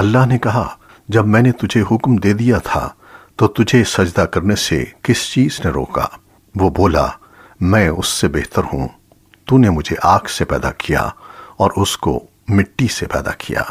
اللہ نے کہا، جب میں نے تجھے حکم دے دیا تھا، تو تجھے سجدہ کرنے سے کس چیز نے روکا؟ وہ بولا، میں اس سے بہتر ہوں۔ تو نے مجھے آگ سے پیدا کیا اور اس کو مٹی سے پیدا کیا۔